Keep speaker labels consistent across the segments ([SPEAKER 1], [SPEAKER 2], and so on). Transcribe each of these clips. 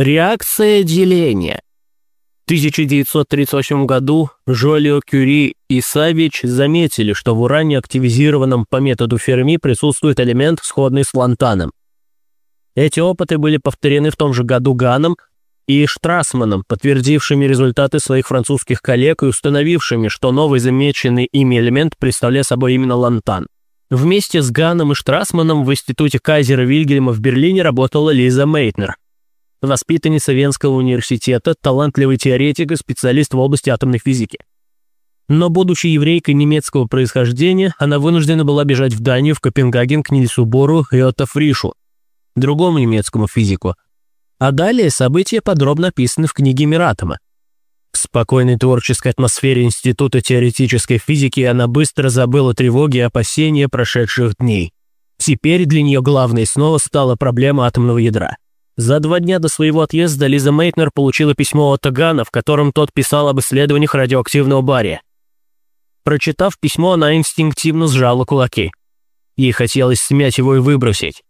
[SPEAKER 1] Реакция деления. В 1938 году Жолио Кюри и Савич заметили, что в уране, активизированном по методу Ферми, присутствует элемент, сходный с лантаном. Эти опыты были повторены в том же году Ганом и Штрасманом, подтвердившими результаты своих французских коллег и установившими, что новый замеченный ими элемент представляет собой именно лантан. Вместе с Ганом и Штрасманом в институте Кайзера Вильгельма в Берлине работала Лиза Мейтнер – воспитанница Венского университета, талантливый теоретик и специалист в области атомной физики. Но, будучи еврейкой немецкого происхождения, она вынуждена была бежать в Данию, в Копенгаген к Нильсу Бору и Отто Фришу, другому немецкому физику. А далее события подробно описаны в книге Миратома. В спокойной творческой атмосфере Института теоретической физики она быстро забыла тревоги и опасения прошедших дней. Теперь для нее главной снова стала проблема атомного ядра – за два дня до своего отъезда Лиза Мейтнер получила письмо от Тагана, в котором тот писал об исследованиях радиоактивного бария. Прочитав письмо, она инстинктивно сжала кулаки. Ей хотелось смять его и выбросить.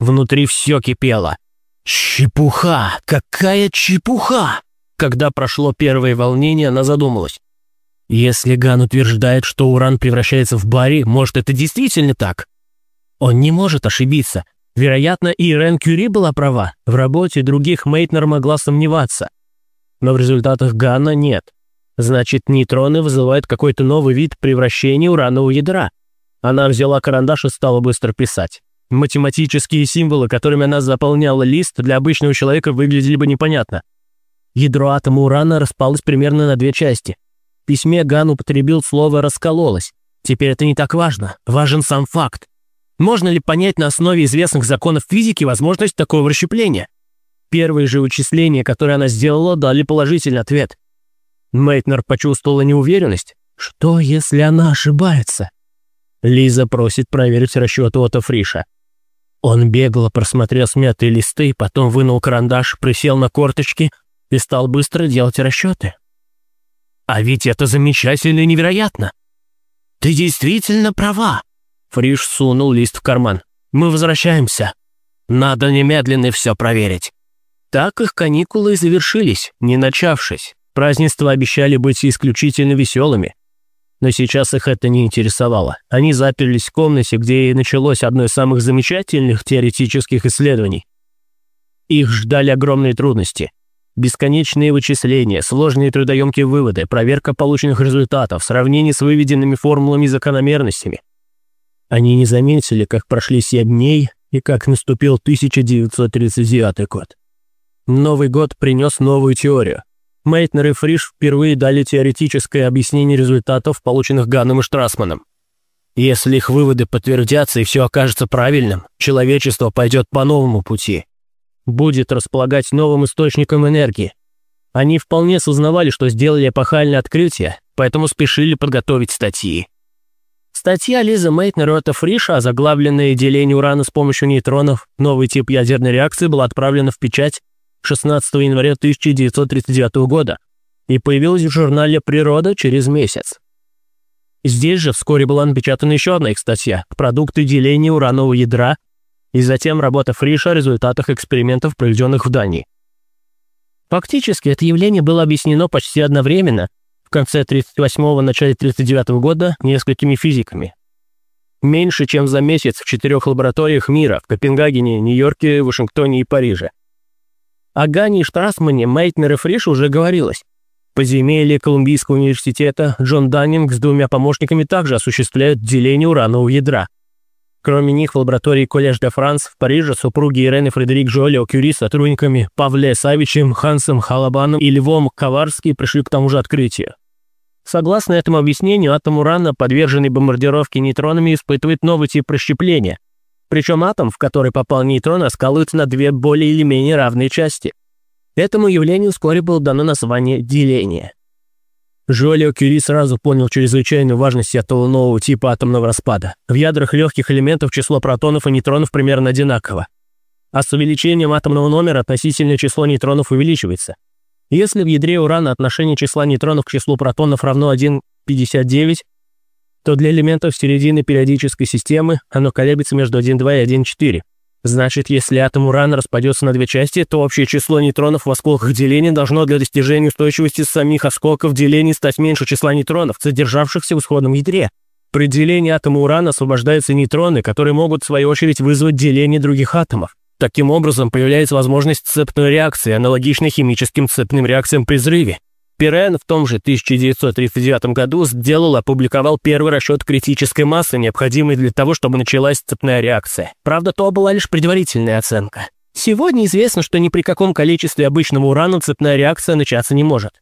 [SPEAKER 1] Внутри все кипело. «Чепуха! Какая чепуха!» Когда прошло первое волнение, она задумалась. Если Ган утверждает, что уран превращается в барий, может, это действительно так? Он не может ошибиться. Вероятно, и Ирен Кюри была права. В работе других Мейтнер могла сомневаться. Но в результатах Ганна нет. Значит, нейтроны вызывают какой-то новый вид превращения уранового ядра. Она взяла карандаш и стала быстро писать. Математические символы, которыми она заполняла лист, для обычного человека выглядели бы непонятно. Ядро атома урана распалось примерно на две части. В письме Ган употребил слово «раскололось». Теперь это не так важно. Важен сам факт. Можно ли понять на основе известных законов физики возможность такого расщепления? Первые же вычисления, которые она сделала, дали положительный ответ. Мейтнер почувствовала неуверенность. Что, если она ошибается? Лиза просит проверить расчет Отто Фриша. Он бегло просмотрел смятые листы, потом вынул карандаш, присел на корточки и стал быстро делать расчеты. «А ведь это замечательно и невероятно!» «Ты действительно права!» Фриш сунул лист в карман. «Мы возвращаемся. Надо немедленно все проверить». Так их каникулы и завершились, не начавшись. Празднества обещали быть исключительно веселыми. Но сейчас их это не интересовало. Они заперлись в комнате, где и началось одно из самых замечательных теоретических исследований. Их ждали огромные трудности. Бесконечные вычисления, сложные трудоемкие выводы, проверка полученных результатов, сравнение с выведенными формулами и закономерностями – они не заметили, как прошли семь дней и как наступил 1939 год. Новый год принес новую теорию. Мейтнер и Фриш впервые дали теоретическое объяснение результатов, полученных Ганном и Штрасманом. Если их выводы подтвердятся и все окажется правильным, человечество пойдет по новому пути. Будет располагать новым источником энергии. Они вполне сознавали, что сделали эпохальное открытие, поэтому спешили подготовить статьи. Статья Лизы Мейтнер и Отто Фриша, озаглавленная «Деление урана с помощью нейтронов. Новый тип ядерной реакции» была отправлена в печать 16 января 1939 года и появилась в журнале «Природа» через месяц. Здесь же вскоре была напечатана еще одна их статья «Продукты деления уранового ядра» и затем работа Фриша о результатах экспериментов, проведенных в Дании. Фактически это явление было объяснено почти одновременно – конце 38-го, начале 39-го года несколькими физиками. Меньше, чем за месяц в четырех лабораториях мира в Копенгагене, Нью-Йорке, Вашингтоне и Париже. О Гане и Штрасмане, Мейтнер и Фриш уже говорилось. Подземелье Колумбийского университета Джон Даннинг с двумя помощниками также осуществляют деление уранового ядра. Кроме них в лаборатории Коллеж де Франс в Париже супруги Ирен и Фредерик Жолио Кюри с сотрудниками Павле Савичем, Хансом Халабаном и Львом Коварски пришли к тому же открытию. Согласно этому объяснению, атом урана, подверженный бомбардировке нейтронами, испытывает новый тип расщепления. Причем атом, в который попал нейтрон, раскалывается на две более или менее равные части. Этому явлению вскоре было дано название деление. Жолио Кюри сразу понял чрезвычайную важность этого нового типа атомного распада. В ядрах легких элементов число протонов и нейтронов примерно одинаково. А с увеличением атомного номера относительное число нейтронов увеличивается. Если в ядре урана отношение числа нейтронов к числу протонов равно 1,59, то для элементов середины периодической системы оно колеблется между 1,2 и 1,4. Значит, если атом урана распадется на две части, то общее число нейтронов в осколках деления должно для достижения устойчивости самих осколков деления стать меньше числа нейтронов, содержавшихся в исходном ядре. При делении атома урана освобождаются нейтроны, которые могут в свою очередь вызвать деление других атомов. Таким образом, появляется возможность цепной реакции, аналогичной химическим цепным реакциям при взрыве. Пирен в том же 1939 году сделал, опубликовал первый расчет критической массы, необходимой для того, чтобы началась цепная реакция. Правда, то была лишь предварительная оценка. Сегодня известно, что ни при каком количестве обычного урана цепная реакция начаться не может.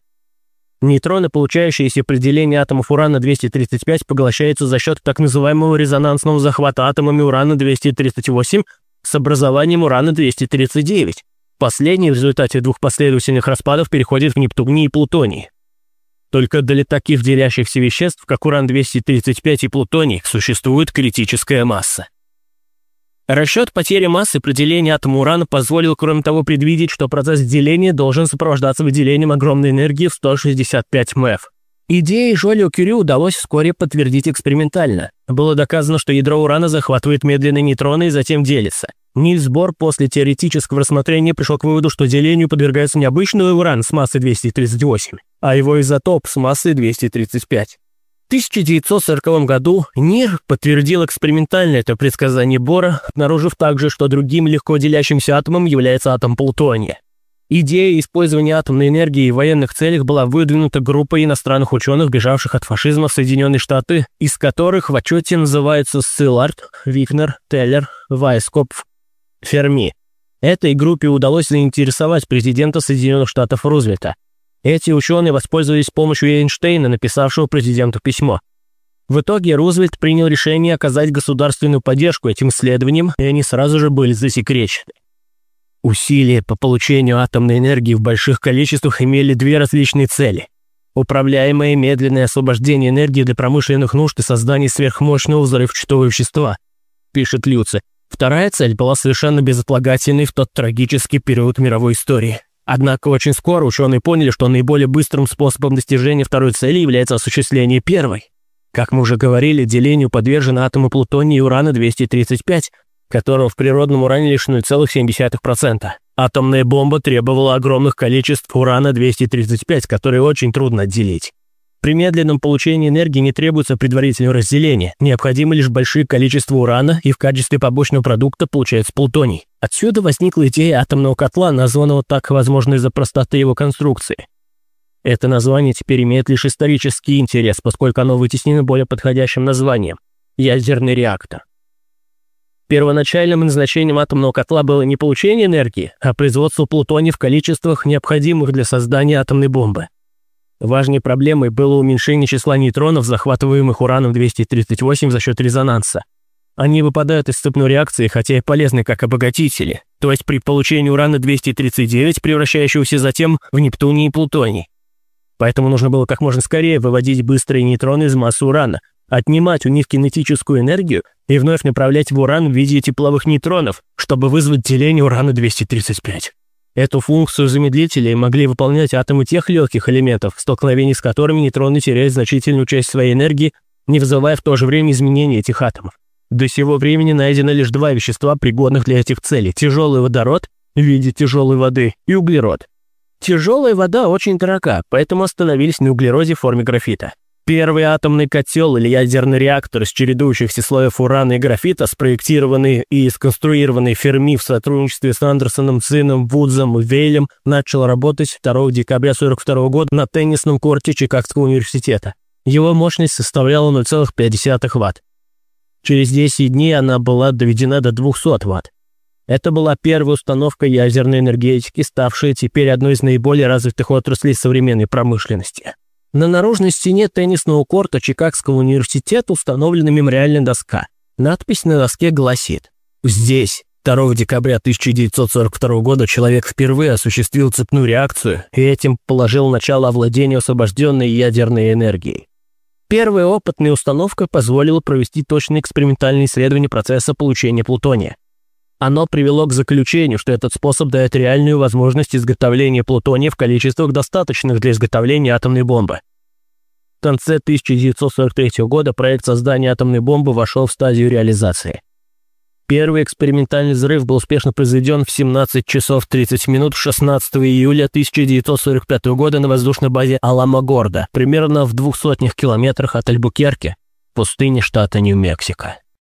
[SPEAKER 1] Нейтроны, получающиеся при делении атомов урана-235, поглощаются за счет так называемого резонансного захвата атомами урана-238 с образованием урана-239. Последний в результате двух последовательных распадов переходит в нептуний и плутоний. Только для таких делящихся веществ, как уран-235 и плутоний, существует критическая масса. Расчет потери массы при делении атома урана позволил, кроме того, предвидеть, что процесс деления должен сопровождаться выделением огромной энергии в 165 МЭФ. Идеи Жолио Кюри удалось вскоре подтвердить экспериментально. Было доказано, что ядро урана захватывает медленные нейтроны и затем делится. Нильс Бор после теоретического рассмотрения пришел к выводу, что делению подвергается не обычный уран с массой 238, а его изотоп с массой 235. В 1940 году НИР подтвердил экспериментально это предсказание Бора, обнаружив также, что другим легко делящимся атомом является атом плутония. Идея использования атомной энергии в военных целях была выдвинута группой иностранных ученых, бежавших от фашизма в Соединенные Штаты, из которых в отчете называются Силард, Викнер, Теллер, Вайскопф, Ферми. Этой группе удалось заинтересовать президента Соединенных Штатов Рузвельта. Эти ученые воспользовались помощью Эйнштейна, написавшего президенту письмо. В итоге Рузвельт принял решение оказать государственную поддержку этим исследованиям, и они сразу же были засекречены. Усилия по получению атомной энергии в больших количествах имели две различные цели. Управляемое медленное освобождение энергии для промышленных нужд и создание сверхмощного взрывчатого вещества, пишет Люци. Вторая цель была совершенно безотлагательной в тот трагический период мировой истории. Однако очень скоро ученые поняли, что наиболее быстрым способом достижения второй цели является осуществление первой. Как мы уже говорили, делению подвержены атомы плутония и урана-235, которого в природном уране лишь 0,7%. Атомная бомба требовала огромных количеств урана-235, которые очень трудно отделить. При медленном получении энергии не требуется предварительного разделения, необходимо лишь большие количества урана, и в качестве побочного продукта получается плутоний. Отсюда возникла идея атомного котла, названного так, возможно, из-за простоты его конструкции. Это название теперь имеет лишь исторический интерес, поскольку оно вытеснено более подходящим названием – ядерный реактор. Первоначальным назначением атомного котла было не получение энергии, а производство плутония в количествах, необходимых для создания атомной бомбы. Важной проблемой было уменьшение числа нейтронов, захватываемых ураном-238 за счет резонанса. Они выпадают из цепной реакции, хотя и полезны как обогатители, то есть при получении урана-239, превращающегося затем в нептуний и плутоний. Поэтому нужно было как можно скорее выводить быстрые нейтроны из массы урана, отнимать у них кинетическую энергию и вновь направлять в уран в виде тепловых нейтронов, чтобы вызвать деление урана-235. Эту функцию замедлителей могли выполнять атомы тех легких элементов, в столкновении с которыми нейтроны теряют значительную часть своей энергии, не вызывая в то же время изменения этих атомов. До сего времени найдено лишь два вещества, пригодных для этих целей – тяжелый водород в виде тяжелой воды и углерод. Тяжелая вода очень дорога, поэтому остановились на углероде в форме графита. Первый атомный котел или ядерный реактор из чередующихся слоев урана и графита, спроектированный и сконструированный Ферми в сотрудничестве с Андерсоном, Цином, Вудзом и Вейлем, начал работать 2 декабря 1942 года на теннисном корте Чикагского университета. Его мощность составляла 0,5 Вт. Через 10 дней она была доведена до 200 Вт. Это была первая установка ядерной энергетики, ставшая теперь одной из наиболее развитых отраслей современной промышленности. На наружной стене теннисного корта Чикагского университета установлена мемориальная доска. Надпись на доске гласит «Здесь, 2 декабря 1942 года человек впервые осуществил цепную реакцию и этим положил начало овладению освобожденной ядерной энергией. Первая опытная установка позволила провести точные экспериментальные исследования процесса получения плутония. Оно привело к заключению, что этот способ дает реальную возможность изготовления плутония в количествах, достаточных для изготовления атомной бомбы. В конце 1943 года проект создания атомной бомбы вошел в стадию реализации. Первый экспериментальный взрыв был успешно произведен в 17 часов 30 минут 16 июля 1945 года на воздушной базе Аламогорда, примерно в двух сотнях километрах от Альбукерки, пустыни штата Нью-Мексико.